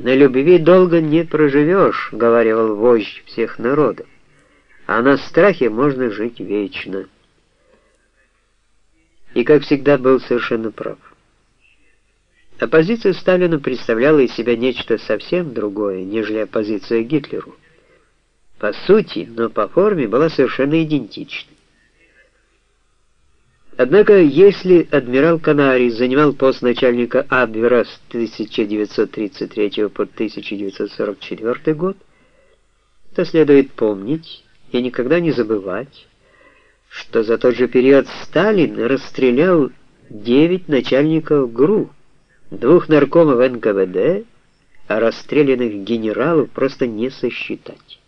«На любви долго не проживешь», — говорил вождь всех народов, «а на страхе можно жить вечно». И, как всегда, был совершенно прав. Оппозиция Сталину представляла из себя нечто совсем другое, нежели оппозиция Гитлеру. По сути, но по форме была совершенно идентична. Однако, если адмирал Канарий занимал пост начальника Абвера с 1933 по 1944 год, то следует помнить и никогда не забывать, что за тот же период Сталин расстрелял 9 начальников ГРУ, двух наркомов НКВД, а расстрелянных генералов просто не сосчитать.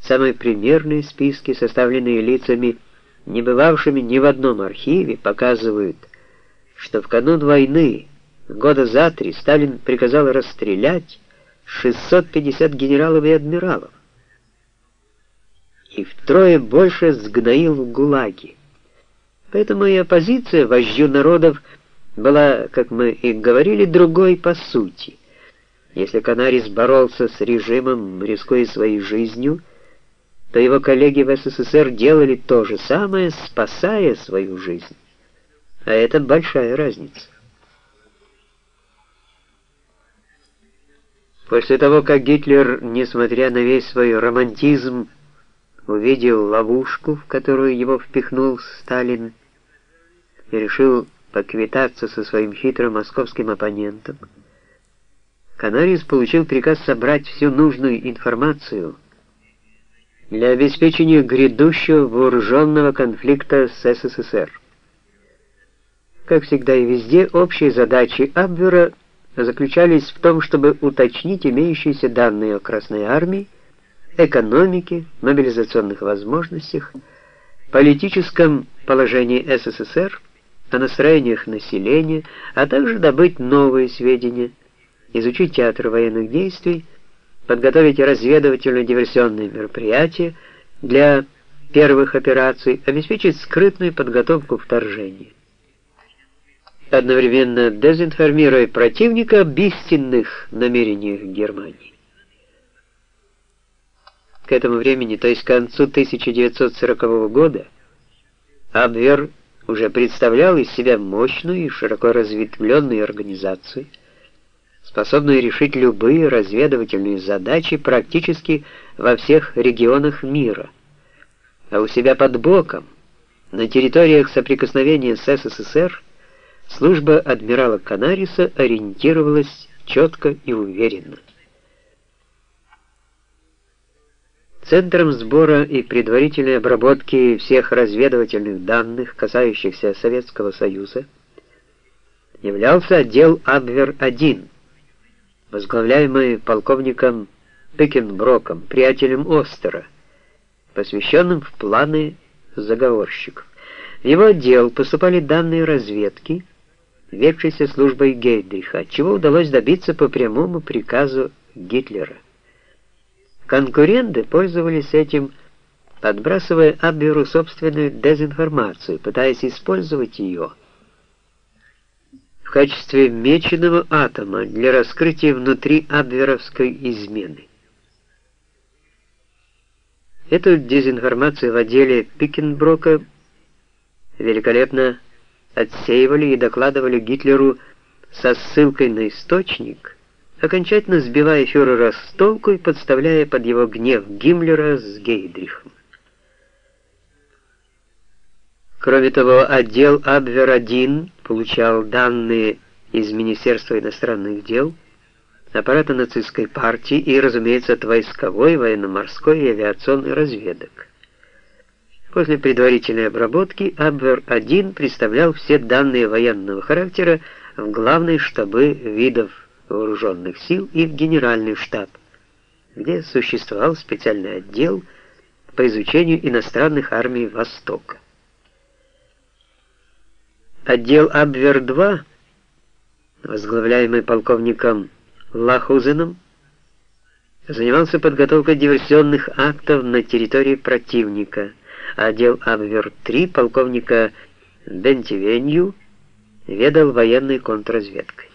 Самые примерные списки, составленные лицами не бывавшими ни в одном архиве, показывают, что в канун войны, года за три, Сталин приказал расстрелять 650 генералов и адмиралов. И втрое больше сгноил в ГУЛАГе. Поэтому и оппозиция вождю народов была, как мы и говорили, другой по сути. Если Канарис боролся с режимом, рискуя своей жизнью, то его коллеги в СССР делали то же самое, спасая свою жизнь. А это большая разница. После того, как Гитлер, несмотря на весь свой романтизм, увидел ловушку, в которую его впихнул Сталин, и решил поквитаться со своим хитрым московским оппонентом, Канарис получил приказ собрать всю нужную информацию для обеспечения грядущего вооруженного конфликта с СССР. Как всегда и везде, общие задачи Абвера заключались в том, чтобы уточнить имеющиеся данные о Красной Армии, экономике, мобилизационных возможностях, политическом положении СССР, о настроениях населения, а также добыть новые сведения, изучить театр военных действий, подготовить разведывательно-диверсионные мероприятия для первых операций, обеспечить скрытную подготовку вторжения. Одновременно дезинформируя противника об истинных намерениях Германии. К этому времени, то есть к концу 1940 года, Абвер уже представлял из себя мощную и широко разветвленную организацию, способную решить любые разведывательные задачи практически во всех регионах мира. А у себя под боком, на территориях соприкосновения с СССР, служба адмирала Канариса ориентировалась четко и уверенно. Центром сбора и предварительной обработки всех разведывательных данных, касающихся Советского Союза, являлся отдел Абвер-1, возглавляемый полковником Пекенброком, приятелем Остера, посвященным в планы заговорщиков. В его отдел поступали данные разведки, ведшейся службой Гейдриха, чего удалось добиться по прямому приказу Гитлера. Конкуренты пользовались этим, подбрасывая Абверу собственную дезинформацию, пытаясь использовать ее – качестве меченого атома для раскрытия внутри абверовской измены. Эту дезинформацию в отделе Пикенброка великолепно отсеивали и докладывали Гитлеру со ссылкой на источник, окончательно сбивая фюрера с толку и подставляя под его гнев Гиммлера с Гейдрихом. Кроме того, отдел Абвер-1 получал данные из Министерства иностранных дел, аппарата нацистской партии и, разумеется, от войсковой, военно-морской и авиационной разведок. После предварительной обработки Абвер-1 представлял все данные военного характера в главные штабы видов вооруженных сил и в генеральный штаб, где существовал специальный отдел по изучению иностранных армий Востока. Отдел Абвер-2, возглавляемый полковником Лахузеном, занимался подготовкой диверсионных актов на территории противника, а отдел Абвер-3 полковника Бентивенью ведал военной контрразведкой.